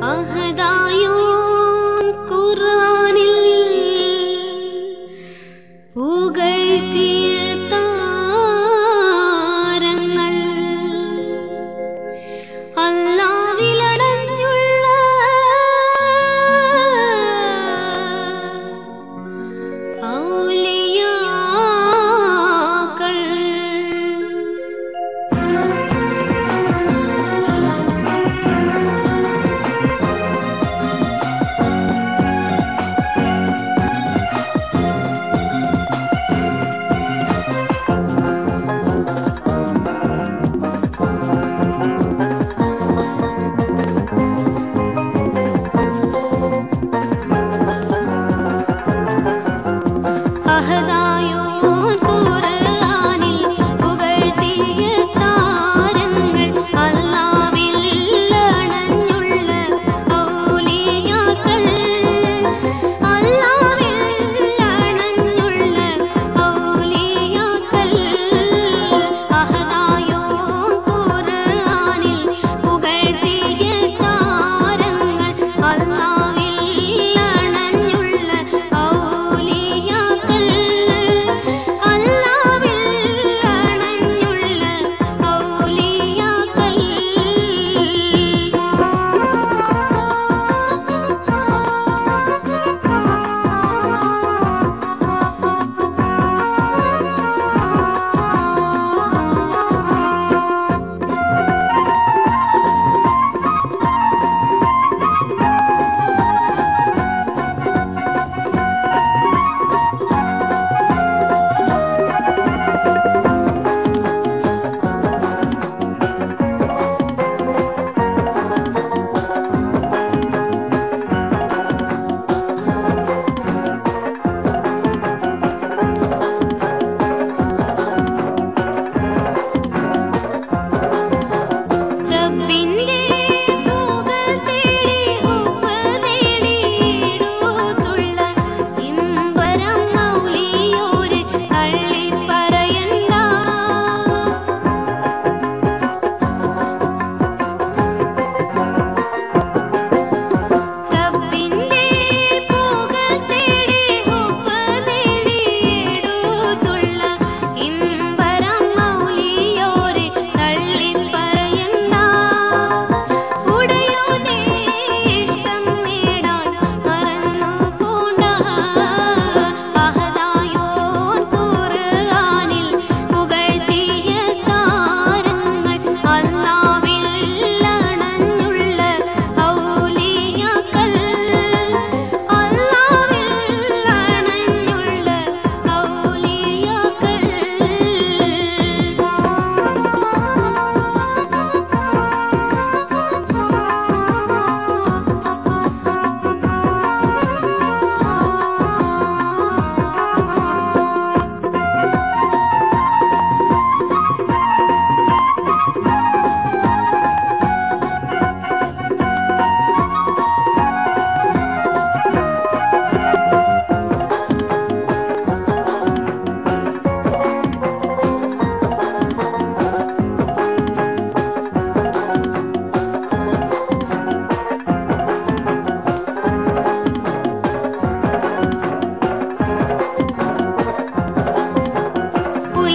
嗯海的 Hết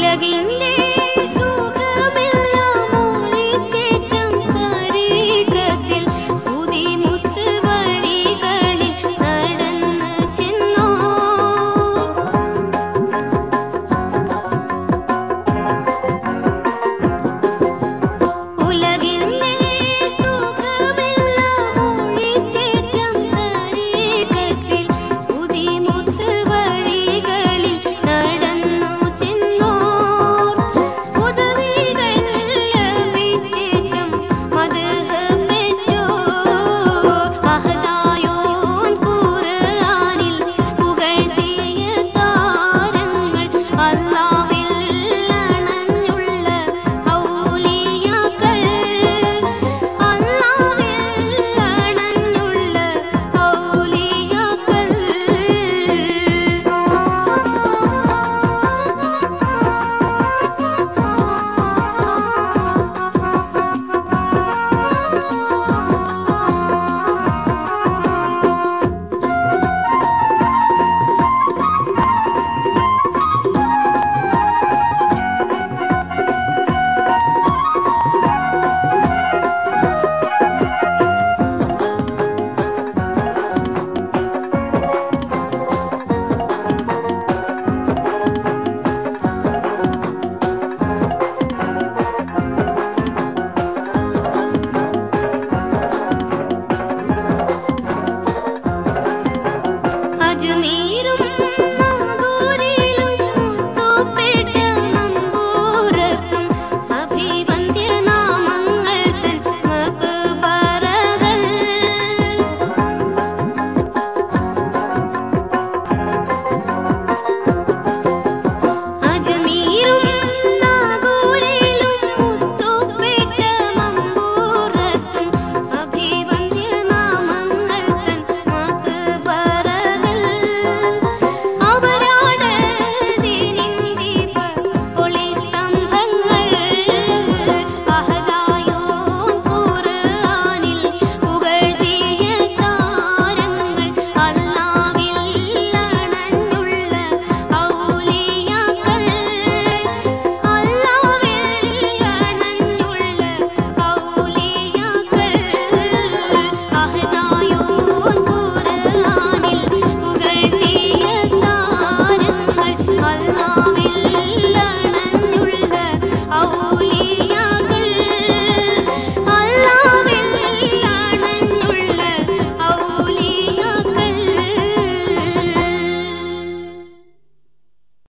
அழகில்